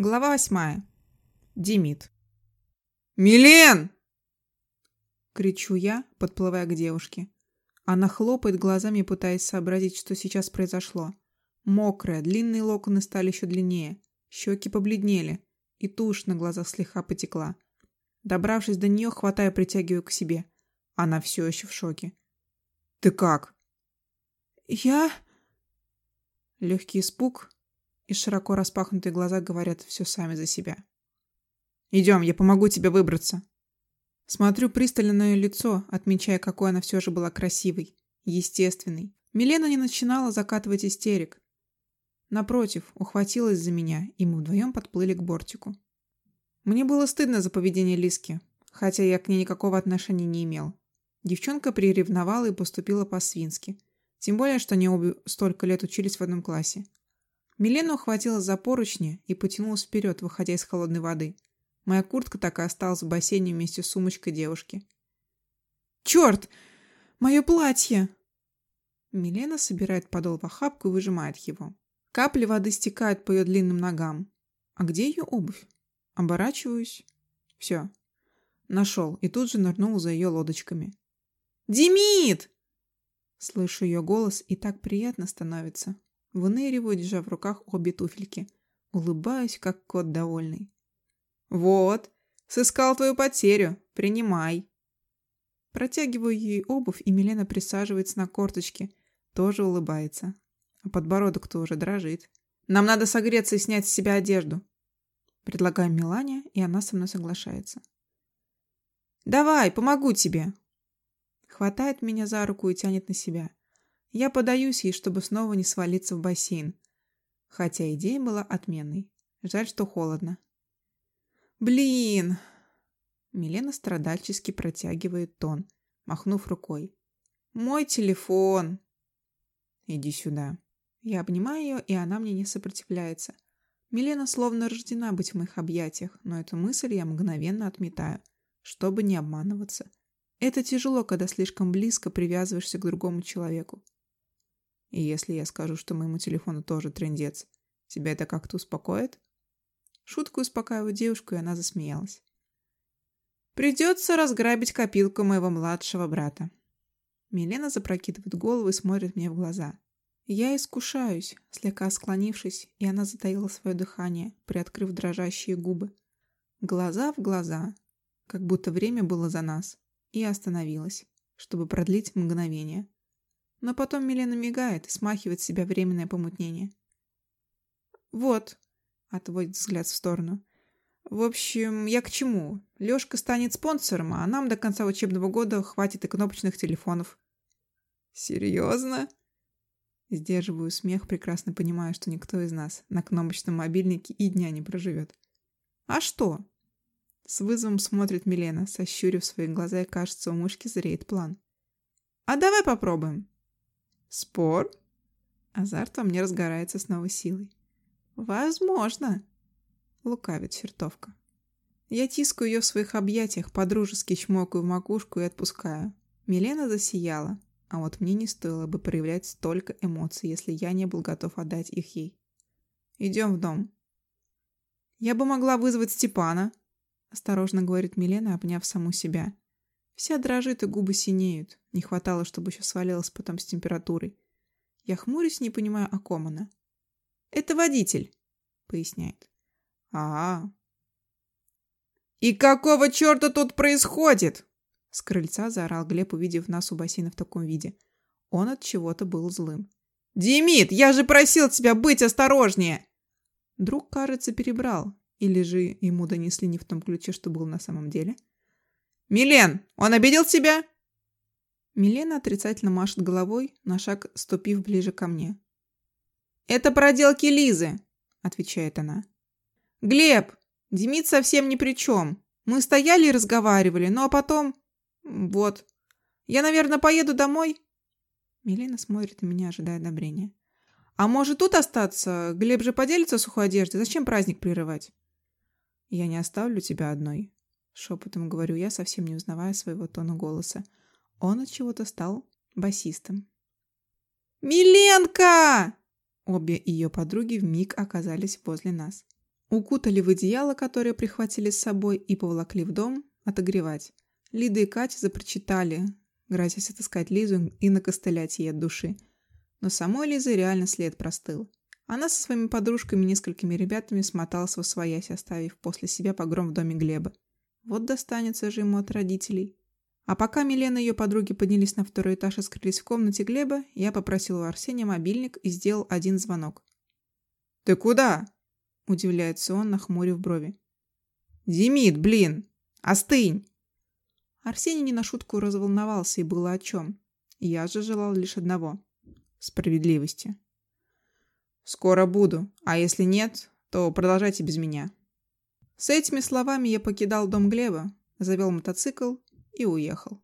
Глава восьмая. Демид. «Милен!» Кричу я, подплывая к девушке. Она хлопает глазами, пытаясь сообразить, что сейчас произошло. Мокрая, длинные локоны стали еще длиннее. Щеки побледнели, и тушь на глазах слегка потекла. Добравшись до нее, хватая, притягиваю к себе. Она все еще в шоке. «Ты как?» «Я...» Легкий испуг и широко распахнутые глаза говорят все сами за себя. «Идем, я помогу тебе выбраться». Смотрю пристально на ее лицо, отмечая, какой она все же была красивой, естественной. Милена не начинала закатывать истерик. Напротив, ухватилась за меня, и мы вдвоем подплыли к бортику. Мне было стыдно за поведение Лиски, хотя я к ней никакого отношения не имел. Девчонка приревновала и поступила по-свински. Тем более, что они обе столько лет учились в одном классе. Милена ухватилась за поручни и потянулась вперед, выходя из холодной воды. Моя куртка так и осталась в бассейне вместе с сумочкой девушки. «Черт! Мое платье!» Милена собирает подол в охапку и выжимает его. Капли воды стекают по ее длинным ногам. А где ее обувь? Оборачиваюсь. Все. Нашел и тут же нырнул за ее лодочками. «Демид!» Слышу ее голос, и так приятно становится. Выныриваю, держа в руках обе туфельки. Улыбаюсь, как кот довольный. «Вот, сыскал твою потерю. Принимай». Протягиваю ей обувь, и Милена присаживается на корточки. Тоже улыбается. А подбородок тоже дрожит. «Нам надо согреться и снять с себя одежду». Предлагаю Милане, и она со мной соглашается. «Давай, помогу тебе!» Хватает меня за руку и тянет на себя. Я подаюсь ей, чтобы снова не свалиться в бассейн. Хотя идея была отменной. Жаль, что холодно. «Блин!» Милена страдальчески протягивает тон, махнув рукой. «Мой телефон!» «Иди сюда». Я обнимаю ее, и она мне не сопротивляется. Милена словно рождена быть в моих объятиях, но эту мысль я мгновенно отметаю, чтобы не обманываться. Это тяжело, когда слишком близко привязываешься к другому человеку. И если я скажу, что моему телефону тоже трендец, тебя это как-то успокоит? Шутку успокаиваю девушку, и она засмеялась. Придется разграбить копилку моего младшего брата. Милена запрокидывает голову и смотрит мне в глаза. Я искушаюсь, слегка склонившись, и она затаила свое дыхание, приоткрыв дрожащие губы. Глаза в глаза, как будто время было за нас, и остановилась, чтобы продлить мгновение. Но потом Милена мигает и смахивает с себя временное помутнение. «Вот», — отводит взгляд в сторону. «В общем, я к чему? Лёшка станет спонсором, а нам до конца учебного года хватит и кнопочных телефонов». «Серьезно?» Сдерживаю смех, прекрасно понимая, что никто из нас на кнопочном мобильнике и дня не проживет. «А что?» С вызовом смотрит Милена, сощурив свои глаза, и кажется, у мышки зреет план. «А давай попробуем!» Спор? Азарт во мне разгорается с новой силой. Возможно. Лукавит чертовка. Я тискаю ее в своих объятиях, подружески чмокаю в макушку и отпускаю. Милена засияла, а вот мне не стоило бы проявлять столько эмоций, если я не был готов отдать их ей. Идем в дом. Я бы могла вызвать Степана, осторожно говорит Милена, обняв саму себя. Вся дрожит и губы синеют. Не хватало, чтобы еще свалилась потом с температурой. Я хмурюсь, не понимаю, о ком она. «Это водитель», — поясняет. а, -а, -а. «И какого черта тут происходит?» С крыльца заорал Глеб, увидев нас у бассейна в таком виде. Он от чего-то был злым. «Демид, я же просил тебя быть осторожнее!» Друг, кажется, перебрал. Или же ему донесли не в том ключе, что был на самом деле. «Милен, он обидел тебя?» Милена отрицательно машет головой, на шаг ступив ближе ко мне. «Это проделки Лизы», — отвечает она. «Глеб, Демид совсем ни при чем. Мы стояли и разговаривали, ну а потом... Вот. Я, наверное, поеду домой?» Милена смотрит на меня, ожидая одобрения. «А может тут остаться? Глеб же поделится сухой одеждой. Зачем праздник прерывать?» «Я не оставлю тебя одной», Шепотом говорю я, совсем не узнавая своего тона голоса. Он от чего-то стал басистом. «Миленка!» Обе ее подруги вмиг оказались возле нас. Укутали в одеяло, которое прихватили с собой, и поволокли в дом отогревать. Лида и Катя запрочитали, грозясь отыскать Лизу и накостылять ей от души. Но самой Лизы реально след простыл. Она со своими подружками и несколькими ребятами смоталась во своясь, оставив после себя погром в доме Глеба. Вот достанется же ему от родителей. А пока Милена и ее подруги поднялись на второй этаж и скрылись в комнате Глеба, я попросил у Арсения мобильник и сделал один звонок. «Ты куда?» – удивляется он, нахмурив брови. «Демид, блин! Остынь!» Арсений не на шутку разволновался, и было о чем. Я же желал лишь одного – справедливости. Скоро буду, а если нет, то продолжайте без меня. С этими словами я покидал дом Глеба, завел мотоцикл и уехал.